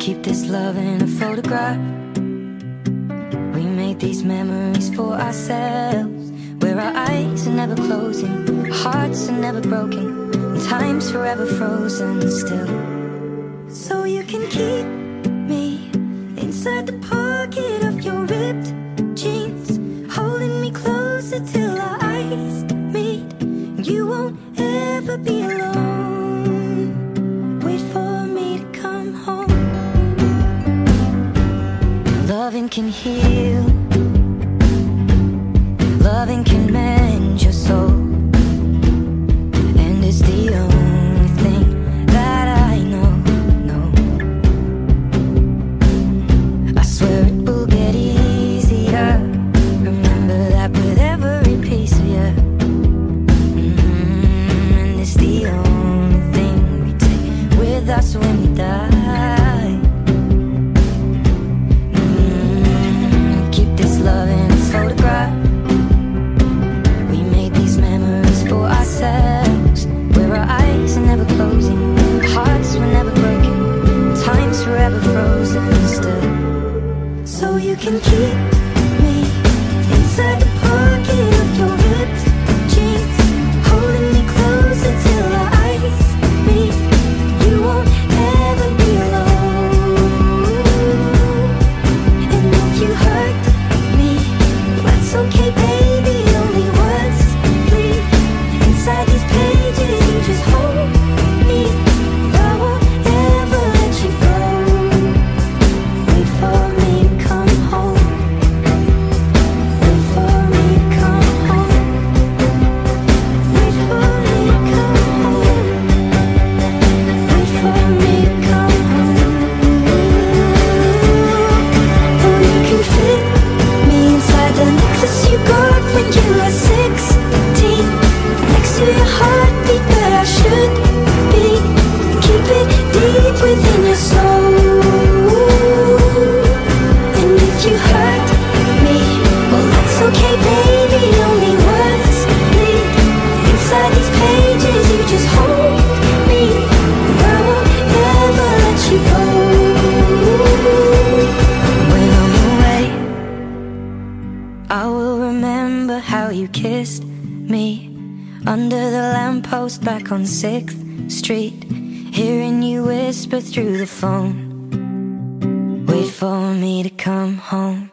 Keep this love in a photograph. We made these memories for ourselves. Where our eyes are never closing, hearts are never broken, and time's forever frozen still. So you can keep me inside the pocket of your ripped jeans, holding me closer till our eyes meet. You won't ever be alone. Can heal. So you can keep I should be. Deep within your soul. And if you hurt me, well that's okay, baby. Only words bleed inside these pages. You just hold me. I won't ever let you go. When I'm away, I will remember how you kissed me under the lamppost back on 6th Street, hearing you whisper through the phone. Wait for me to come home.